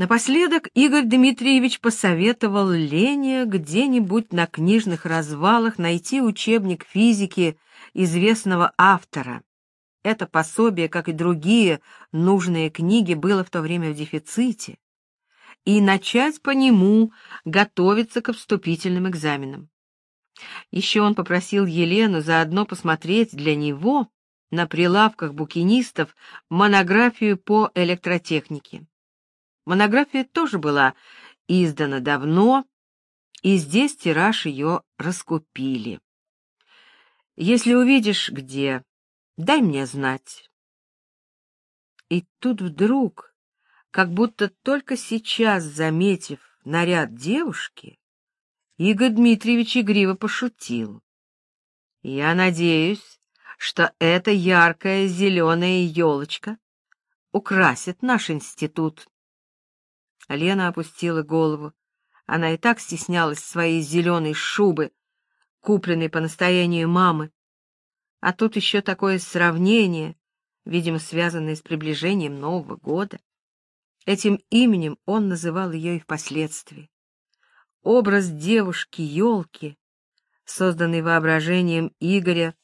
Напоследок Игорь Дмитриевич посоветовал Лене где-нибудь на книжных развалах найти учебник физики известного автора. Это пособие, как и другие нужные книги, было в то время в дефиците, и начать по нему готовиться к вступительным экзаменам. Еще он попросил Елену заодно посмотреть для него на прилавках букинистов монографию по электротехнике. Монография тоже была издана давно, и здесь тираж ее раскупили. Если увидишь где, дай мне знать. И тут вдруг, как будто только сейчас заметив наряд девушки, Игорь Дмитриевич игриво пошутил. Я надеюсь, что эта яркая зеленая елочка украсит наш институт. Лена опустила голову. Она и так стеснялась своей зеленой шубы, купленной по настоянию мамы. А тут еще такое сравнение, видимо, связанное с приближением Нового года. Этим именем он называл ее и впоследствии. Образ девушки-елки, созданный воображением Игоря,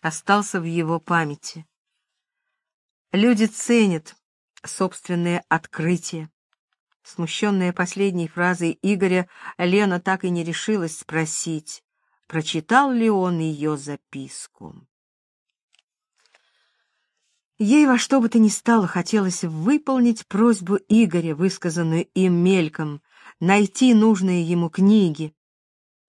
остался в его памяти. Люди ценят собственные открытия. Смущенная последней фразой Игоря, Лена так и не решилась спросить, прочитал ли он ее записку. Ей во что бы то ни стало хотелось выполнить просьбу Игоря, высказанную им мельком, найти нужные ему книги.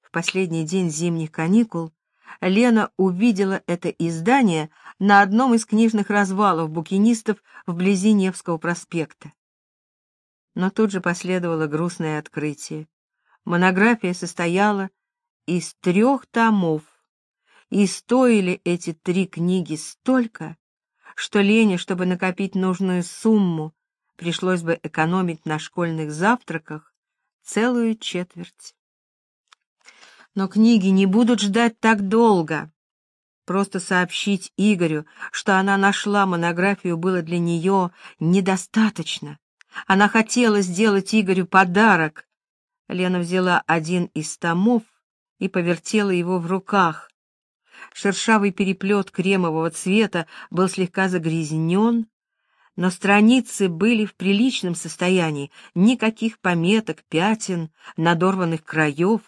В последний день зимних каникул Лена увидела это издание на одном из книжных развалов букинистов вблизи Невского проспекта. Но тут же последовало грустное открытие. Монография состояла из трех томов, и стоили эти три книги столько, что Лене, чтобы накопить нужную сумму, пришлось бы экономить на школьных завтраках целую четверть. Но книги не будут ждать так долго. Просто сообщить Игорю, что она нашла монографию, было для нее недостаточно. Она хотела сделать Игорю подарок. Лена взяла один из томов и повертела его в руках. Шершавый переплет кремового цвета был слегка загрязнен, но страницы были в приличном состоянии, никаких пометок, пятен, надорванных краев.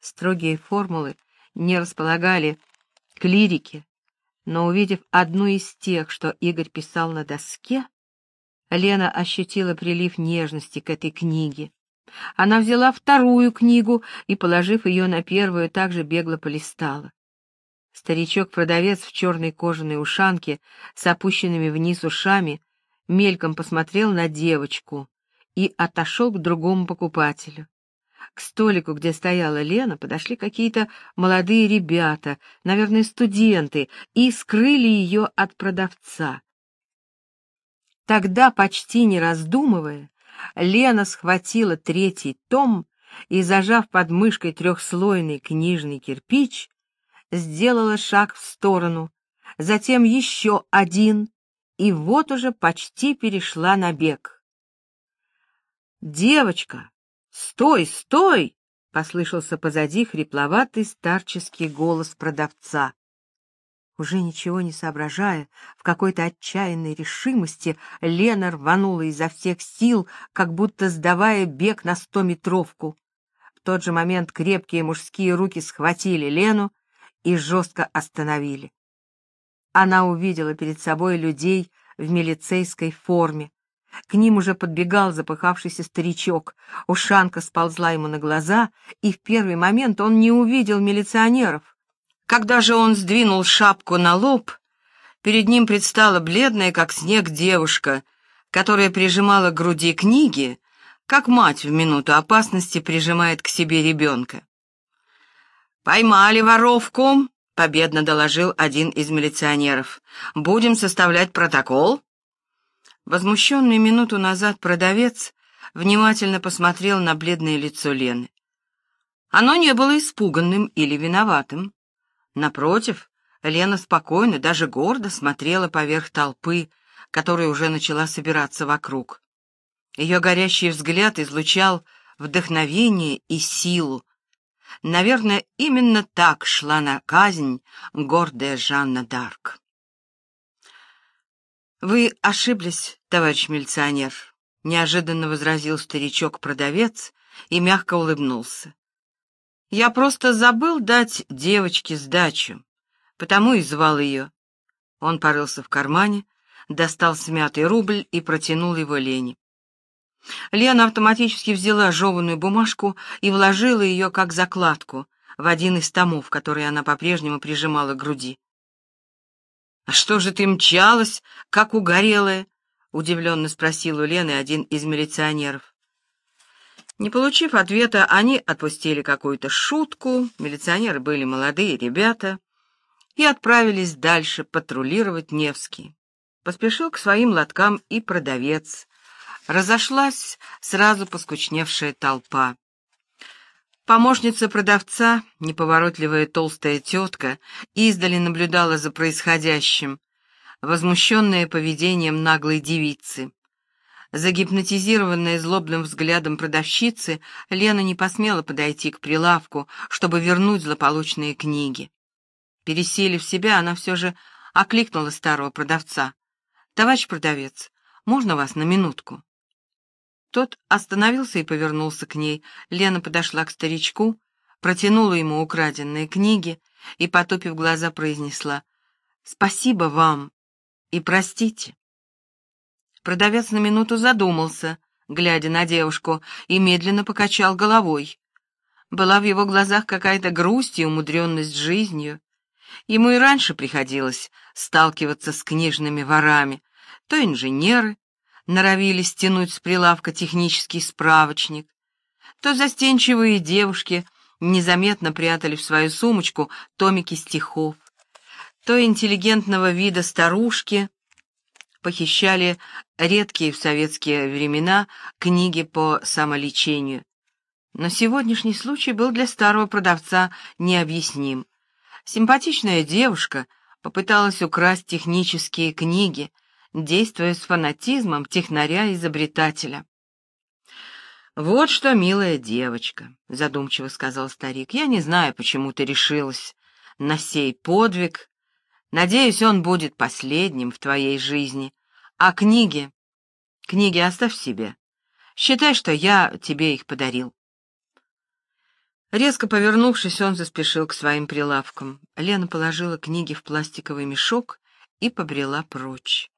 Строгие формулы не располагали к лирике, но, увидев одну из тех, что Игорь писал на доске, Лена ощутила прилив нежности к этой книге. Она взяла вторую книгу и, положив ее на первую, также бегло полистала. Старичок-продавец в черной кожаной ушанке с опущенными вниз ушами мельком посмотрел на девочку и отошел к другому покупателю. К столику, где стояла Лена, подошли какие-то молодые ребята, наверное, студенты, и скрыли ее от продавца. Тогда, почти не раздумывая, Лена схватила третий том и, зажав под мышкой трехслойный книжный кирпич, сделала шаг в сторону, затем еще один, и вот уже почти перешла на бег. «Девочка, стой, стой!» — послышался позади хрипловатый старческий голос продавца. Уже ничего не соображая, в какой-то отчаянной решимости Лена рванула изо всех сил, как будто сдавая бег на стометровку. В тот же момент крепкие мужские руки схватили Лену и жестко остановили. Она увидела перед собой людей в милицейской форме. К ним уже подбегал запыхавшийся старичок. Ушанка сползла ему на глаза, и в первый момент он не увидел милиционеров. Когда же он сдвинул шапку на лоб, перед ним предстала бледная, как снег, девушка, которая прижимала к груди книги, как мать в минуту опасности прижимает к себе ребенка. «Поймали воровку!» — победно доложил один из милиционеров. «Будем составлять протокол?» Возмущенный минуту назад продавец внимательно посмотрел на бледное лицо Лены. Оно не было испуганным или виноватым. Напротив, Лена спокойно, даже гордо смотрела поверх толпы, которая уже начала собираться вокруг. Ее горящий взгляд излучал вдохновение и силу. Наверное, именно так шла на казнь гордая Жанна Дарк. «Вы ошиблись, товарищ милиционер», — неожиданно возразил старичок-продавец и мягко улыбнулся. «Я просто забыл дать девочке сдачу, потому и звал ее». Он порылся в кармане, достал смятый рубль и протянул его Лене. Лена автоматически взяла жеванную бумажку и вложила ее как закладку в один из томов, который она по-прежнему прижимала к груди. «А что же ты мчалась, как угорелая?» — удивленно спросил у Лены один из милиционеров. Не получив ответа, они отпустили какую-то шутку, милиционеры были молодые ребята, и отправились дальше патрулировать Невский. Поспешил к своим лоткам и продавец. Разошлась сразу поскучневшая толпа. Помощница продавца, неповоротливая толстая тетка, издали наблюдала за происходящим, возмущенная поведением наглой девицы. Загипнотизированная злобным взглядом продавщицы, Лена не посмела подойти к прилавку, чтобы вернуть злополучные книги. Пересилив себя, она все же окликнула старого продавца. «Товарищ продавец, можно вас на минутку?» Тот остановился и повернулся к ней. Лена подошла к старичку, протянула ему украденные книги и, потупив глаза, произнесла «Спасибо вам и простите». Продавец на минуту задумался, глядя на девушку, и медленно покачал головой. Была в его глазах какая-то грусть и умудренность жизнью. Ему и раньше приходилось сталкиваться с книжными ворами, то инженеры, норовили стянуть с прилавка технический справочник, то застенчивые девушки незаметно прятали в свою сумочку томики стихов, то интеллигентного вида старушки похищали редкие в советские времена книги по самолечению. Но сегодняшний случай был для старого продавца необъясним. Симпатичная девушка попыталась украсть технические книги, действуя с фанатизмом технаря-изобретателя. «Вот что, милая девочка», — задумчиво сказал старик, — «я не знаю, почему ты решилась на сей подвиг. Надеюсь, он будет последним в твоей жизни. А книги? Книги оставь себе. Считай, что я тебе их подарил». Резко повернувшись, он заспешил к своим прилавкам. Лена положила книги в пластиковый мешок и побрела прочь.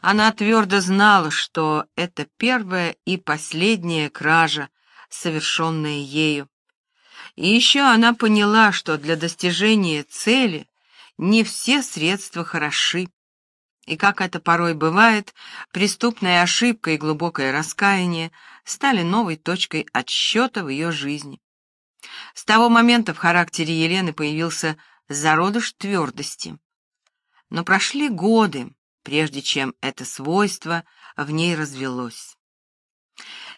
Она твердо знала, что это первая и последняя кража, совершенная ею. И еще она поняла, что для достижения цели не все средства хороши. И как это порой бывает, преступная ошибка и глубокое раскаяние стали новой точкой отсчета в ее жизни. С того момента в характере Елены появился зародыш твердости. Но прошли годы, прежде чем это свойство в ней развелось.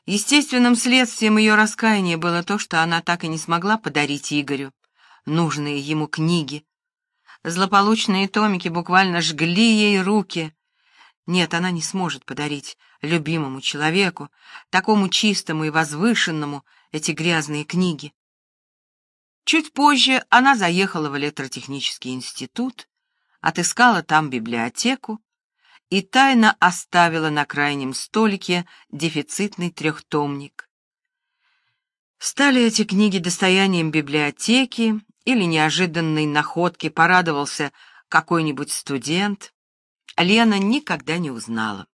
Естественным следствием ее раскаяния было то, что она так и не смогла подарить Игорю нужные ему книги. Злополучные томики буквально жгли ей руки. Нет, она не сможет подарить любимому человеку, такому чистому и возвышенному, эти грязные книги. Чуть позже она заехала в электротехнический институт, отыскала там библиотеку и тайно оставила на крайнем столике дефицитный трехтомник. Стали эти книги достоянием библиотеки или неожиданной находки порадовался какой-нибудь студент, Лена никогда не узнала.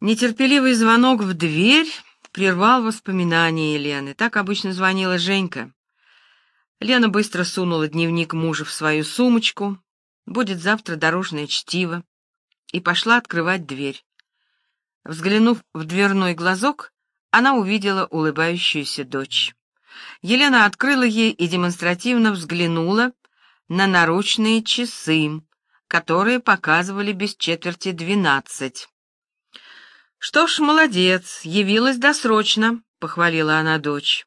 Нетерпеливый звонок в дверь прервал воспоминания Елены. Так обычно звонила Женька. Лена быстро сунула дневник мужа в свою сумочку, Будет завтра дорожное чтиво. И пошла открывать дверь. Взглянув в дверной глазок, она увидела улыбающуюся дочь. Елена открыла ей и демонстративно взглянула на наручные часы, которые показывали без четверти двенадцать. «Что ж, молодец, явилась досрочно», — похвалила она дочь.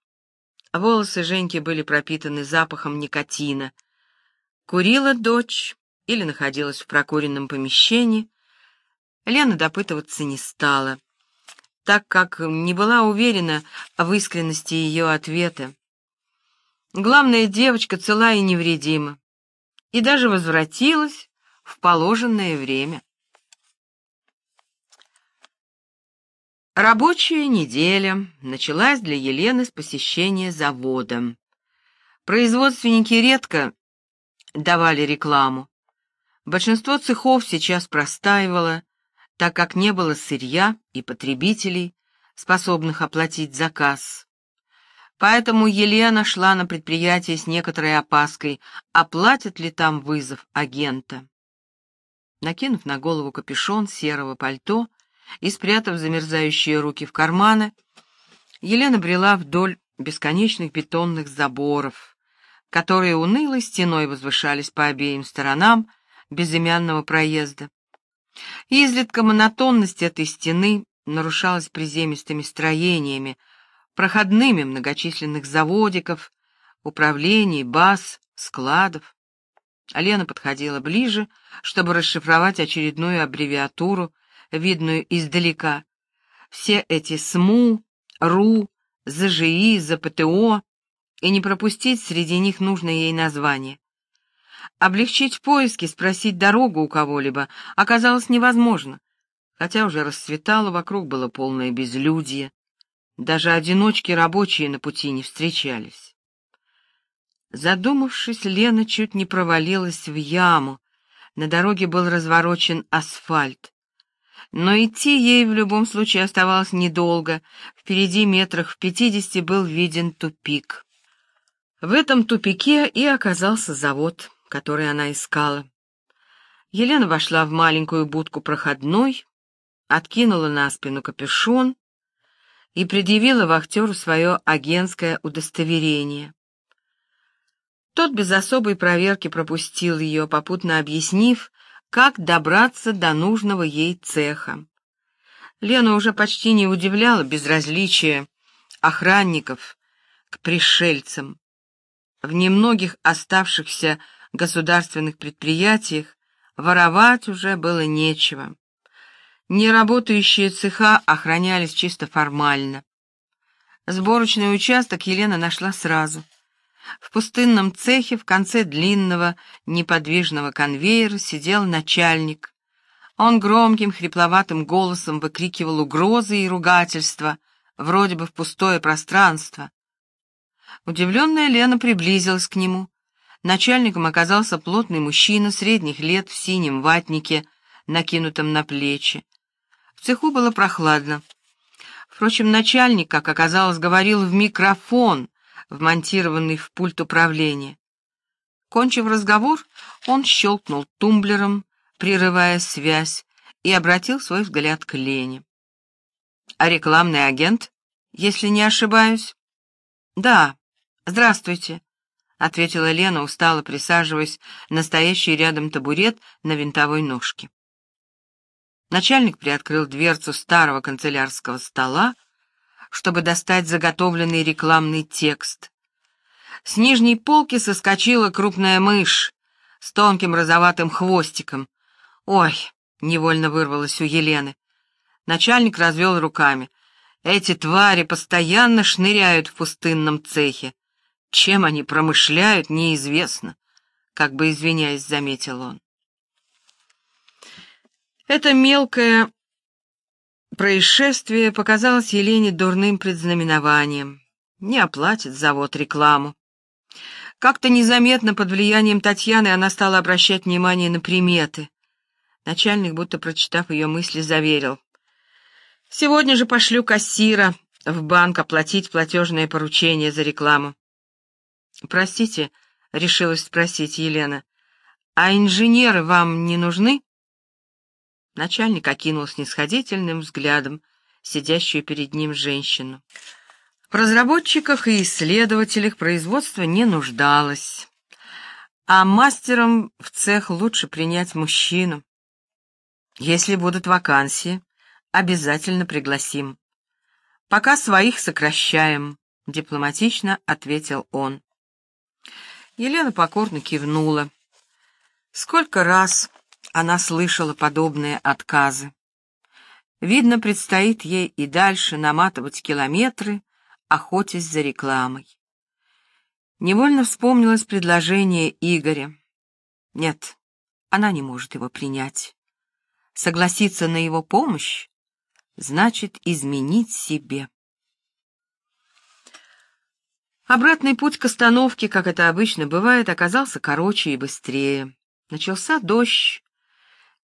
Волосы Женьки были пропитаны запахом никотина. Курила дочь или находилась в прокуренном помещении, Лена допытываться не стала, так как не была уверена в искренности ее ответа. Главная девочка цела и невредима, и даже возвратилась в положенное время. Рабочая неделя началась для Елены с посещения завода. Производственники редко давали рекламу. Большинство цехов сейчас простаивало, так как не было сырья и потребителей, способных оплатить заказ. Поэтому Елена шла на предприятие с некоторой опаской, оплатит ли там вызов агента. Накинув на голову капюшон серого пальто и спрятав замерзающие руки в карманы, Елена брела вдоль бесконечных бетонных заборов, которые унылой стеной возвышались по обеим сторонам безымянного проезда. Изредка монотонность этой стены нарушалась приземистыми строениями, проходными многочисленных заводиков, управлений, баз, складов. Алена подходила ближе, чтобы расшифровать очередную аббревиатуру, видную издалека. Все эти СМУ, РУ, ЗЖИ, ЗПТО, и не пропустить среди них нужное ей название. Облегчить поиски, спросить дорогу у кого-либо оказалось невозможно, хотя уже расцветало, вокруг было полное безлюдье. Даже одиночки рабочие на пути не встречались. Задумавшись, Лена чуть не провалилась в яму. На дороге был разворочен асфальт. Но идти ей в любом случае оставалось недолго. Впереди метрах в пятидесяти был виден тупик. В этом тупике и оказался завод который она искала. Елена вошла в маленькую будку проходной, откинула на спину капюшон и предъявила вахтеру свое агентское удостоверение. Тот без особой проверки пропустил ее, попутно объяснив, как добраться до нужного ей цеха. Лена уже почти не удивляла безразличие охранников к пришельцам. В немногих оставшихся государственных предприятиях воровать уже было нечего. Неработающие цеха охранялись чисто формально. Сборочный участок Елена нашла сразу. В пустынном цехе в конце длинного неподвижного конвейера сидел начальник. Он громким хрипловатым голосом выкрикивал угрозы и ругательства, вроде бы в пустое пространство. Удивленная Лена приблизилась к нему, Начальником оказался плотный мужчина средних лет в синем ватнике, накинутом на плечи. В цеху было прохладно. Впрочем, начальник, как оказалось, говорил в микрофон, вмонтированный в пульт управления. Кончив разговор, он щелкнул тумблером, прерывая связь, и обратил свой взгляд к Лене. «А рекламный агент, если не ошибаюсь?» «Да, здравствуйте. — ответила Лена, устало присаживаясь на стоящий рядом табурет на винтовой ножке. Начальник приоткрыл дверцу старого канцелярского стола, чтобы достать заготовленный рекламный текст. С нижней полки соскочила крупная мышь с тонким розоватым хвостиком. «Ой!» — невольно вырвалось у Елены. Начальник развел руками. «Эти твари постоянно шныряют в пустынном цехе. Чем они промышляют, неизвестно, как бы извиняясь, заметил он. Это мелкое происшествие показалось Елене дурным предзнаменованием. Не оплатит завод рекламу. Как-то незаметно под влиянием Татьяны она стала обращать внимание на приметы. Начальник, будто прочитав ее мысли, заверил. «Сегодня же пошлю кассира в банк оплатить платежное поручение за рекламу. «Простите», — решилась спросить Елена, — «а инженеры вам не нужны?» Начальник окинул снисходительным взглядом сидящую перед ним женщину. В разработчиках и исследователях производство не нуждалось, а мастером в цех лучше принять мужчину. Если будут вакансии, обязательно пригласим. Пока своих сокращаем, — дипломатично ответил он. Елена покорно кивнула. Сколько раз она слышала подобные отказы. Видно, предстоит ей и дальше наматывать километры, охотясь за рекламой. Невольно вспомнилось предложение Игоря. Нет, она не может его принять. Согласиться на его помощь значит изменить себе. Обратный путь к остановке, как это обычно бывает, оказался короче и быстрее. Начался дождь,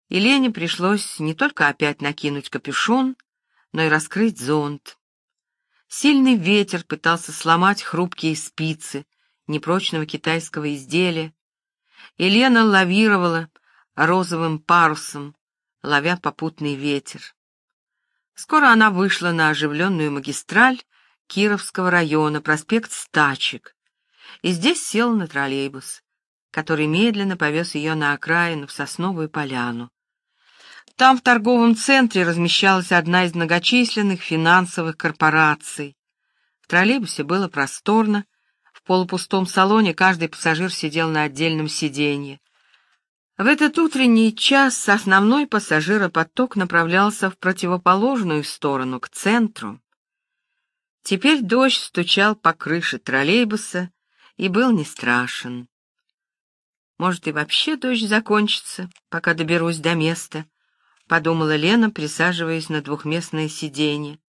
и Лене пришлось не только опять накинуть капюшон, но и раскрыть зонт. Сильный ветер пытался сломать хрупкие спицы непрочного китайского изделия, и Лена лавировала розовым парусом, ловя попутный ветер. Скоро она вышла на оживленную магистраль Кировского района, проспект Стачек, и здесь села на троллейбус, который медленно повез ее на окраину в Сосновую поляну. Там в торговом центре размещалась одна из многочисленных финансовых корпораций. В троллейбусе было просторно, в полупустом салоне каждый пассажир сидел на отдельном сиденье. В этот утренний час основной пассажиропоток направлялся в противоположную сторону, к центру. Теперь дождь стучал по крыше троллейбуса и был не страшен. Может, и вообще дождь закончится, пока доберусь до места, — подумала Лена, присаживаясь на двухместное сиденье.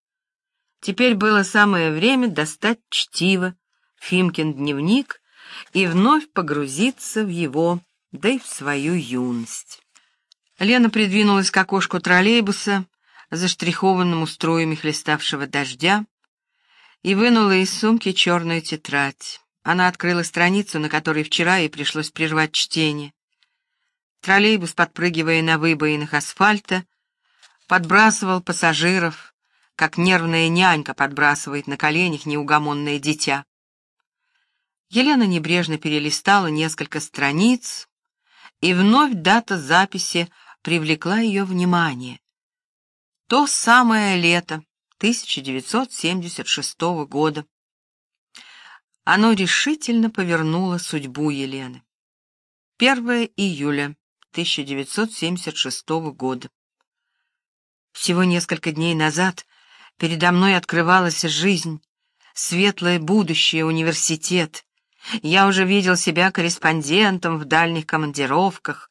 Теперь было самое время достать чтиво, Фимкин дневник, и вновь погрузиться в его да и в свою юность. Лена придвинулась к окошку троллейбуса, заштрихованному струями хлеставшего дождя, и вынула из сумки черную тетрадь. Она открыла страницу, на которой вчера ей пришлось прервать чтение. Троллейбус, подпрыгивая на выбоинах асфальта, подбрасывал пассажиров, как нервная нянька подбрасывает на коленях неугомонное дитя. Елена небрежно перелистала несколько страниц, и вновь дата записи привлекла ее внимание. То самое лето 1976 года. Оно решительно повернуло судьбу Елены. 1 июля 1976 года. Всего несколько дней назад передо мной открывалась жизнь, светлое будущее, университет, я уже видел себя корреспондентом в дальних командировках,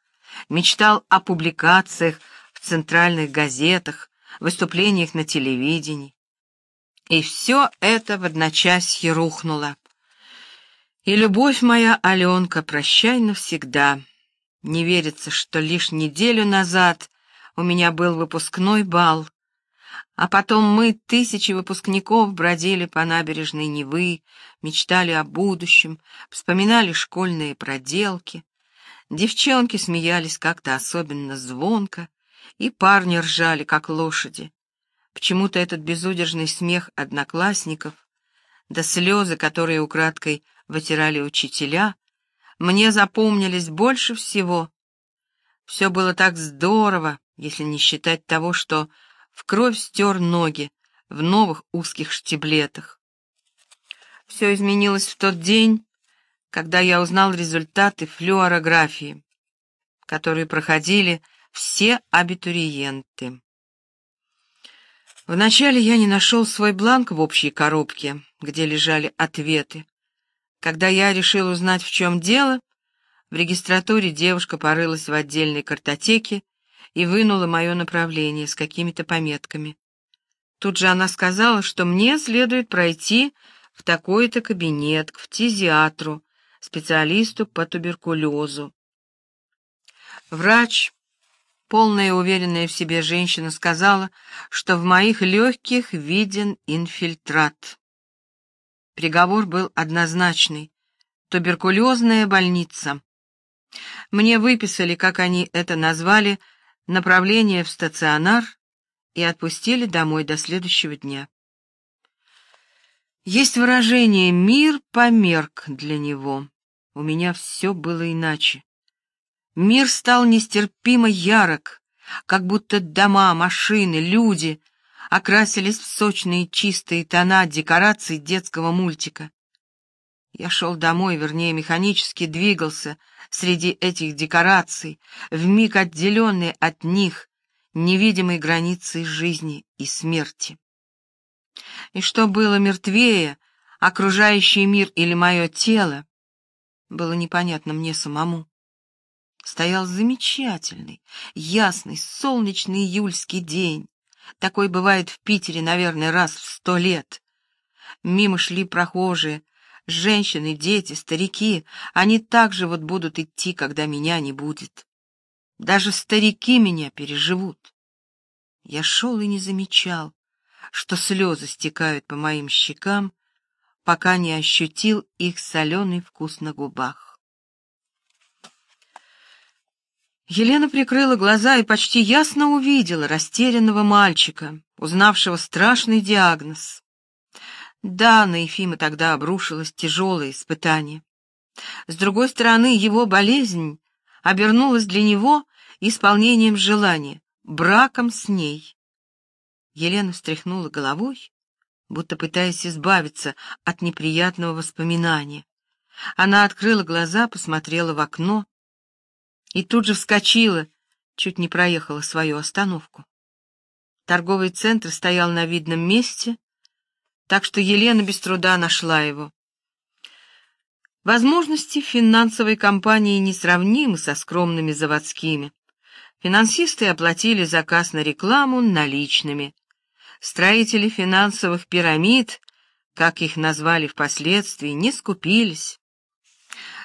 мечтал о публикациях в центральных газетах, выступлениях на телевидении. И все это в одночасье рухнуло. И любовь моя, Аленка, прощай навсегда. Не верится, что лишь неделю назад у меня был выпускной бал, а потом мы, тысячи выпускников, бродили по набережной Невы, мечтали о будущем, вспоминали школьные проделки. Девчонки смеялись как-то особенно звонко, и парни ржали, как лошади. Почему-то этот безудержный смех одноклассников, да слезы, которые украдкой вытирали учителя, мне запомнились больше всего. Все было так здорово, если не считать того, что в кровь стер ноги в новых узких штиблетах. Все изменилось в тот день, когда я узнал результаты флюорографии, которые проходили все абитуриенты. Вначале я не нашел свой бланк в общей коробке, где лежали ответы. Когда я решил узнать, в чем дело, в регистратуре девушка порылась в отдельной картотеке и вынула мое направление с какими-то пометками. Тут же она сказала, что мне следует пройти в такой-то кабинет, к фтизиатру, специалисту по туберкулезу. Врач, полная уверенная в себе женщина, сказала, что в моих легких виден инфильтрат. Приговор был однозначный — туберкулезная больница. Мне выписали, как они это назвали, направление в стационар и отпустили домой до следующего дня. Есть выражение «мир померк» для него. У меня все было иначе. Мир стал нестерпимо ярок, как будто дома, машины, люди окрасились в сочные чистые тона декораций детского мультика. Я шел домой, вернее, механически двигался среди этих декораций, вмиг отделенный от них, невидимой границей жизни и смерти. И что было мертвее, окружающий мир или мое тело, было непонятно мне самому. Стоял замечательный, ясный, солнечный июльский день. Такой бывает в Питере, наверное, раз в сто лет. Мимо шли прохожие, женщины, дети, старики. Они также вот будут идти, когда меня не будет. Даже старики меня переживут. Я шел и не замечал, что слезы стекают по моим щекам, пока не ощутил их соленый вкус на губах. Елена прикрыла глаза и почти ясно увидела растерянного мальчика, узнавшего страшный диагноз. Да, на Ефима тогда обрушилось тяжелое испытание. С другой стороны, его болезнь обернулась для него исполнением желания, браком с ней. Елена встряхнула головой, будто пытаясь избавиться от неприятного воспоминания. Она открыла глаза, посмотрела в окно и тут же вскочила, чуть не проехала свою остановку. Торговый центр стоял на видном месте, так что Елена без труда нашла его. Возможности финансовой компании несравнимы со скромными заводскими. Финансисты оплатили заказ на рекламу наличными. Строители финансовых пирамид, как их назвали впоследствии, не скупились.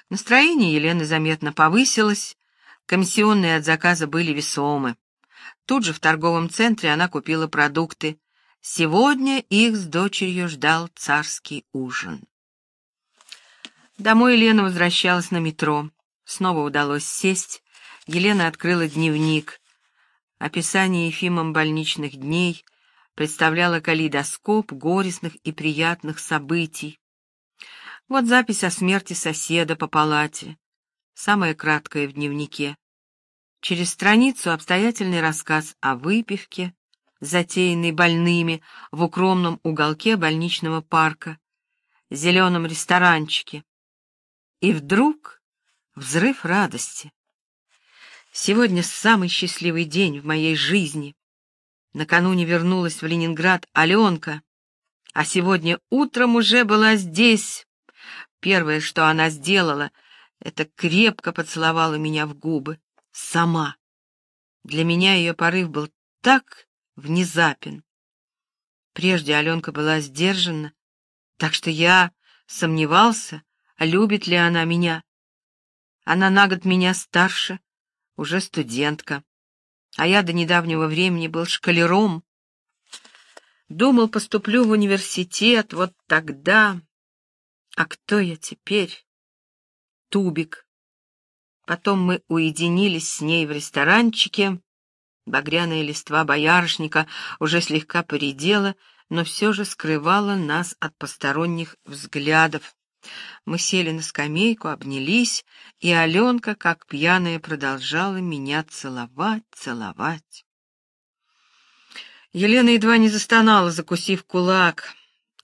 Настроение Елены заметно повысилось, комиссионные от заказа были весомы. Тут же в торговом центре она купила продукты. Сегодня их с дочерью ждал царский ужин. Домой Елена возвращалась на метро. Снова удалось сесть. Елена открыла дневник. Описание Ефимом больничных дней — представляла калейдоскоп горестных и приятных событий. Вот запись о смерти соседа по палате, самая краткая в дневнике. Через страницу обстоятельный рассказ о выпивке, затеянной больными в укромном уголке больничного парка, зеленом ресторанчике. И вдруг взрыв радости. Сегодня самый счастливый день в моей жизни. Накануне вернулась в Ленинград Аленка, а сегодня утром уже была здесь. Первое, что она сделала, это крепко поцеловала меня в губы. Сама. Для меня ее порыв был так внезапен. Прежде Аленка была сдержана, так что я сомневался, любит ли она меня. Она на год меня старше, уже студентка а я до недавнего времени был шкалером. Думал, поступлю в университет, вот тогда... А кто я теперь? Тубик. Потом мы уединились с ней в ресторанчике. Багряная листва боярышника уже слегка поредела, но все же скрывала нас от посторонних взглядов. Мы сели на скамейку, обнялись, и Аленка, как пьяная, продолжала меня целовать, целовать. Елена едва не застонала, закусив кулак.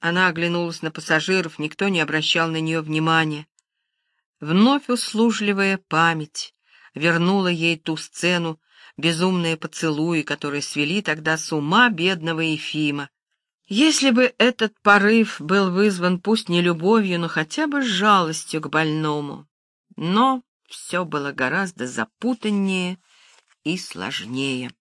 Она оглянулась на пассажиров, никто не обращал на нее внимания. Вновь услужливая память вернула ей ту сцену, безумные поцелуи, которые свели тогда с ума бедного Ефима. Если бы этот порыв был вызван пусть не любовью, но хотя бы жалостью к больному. Но все было гораздо запутаннее и сложнее.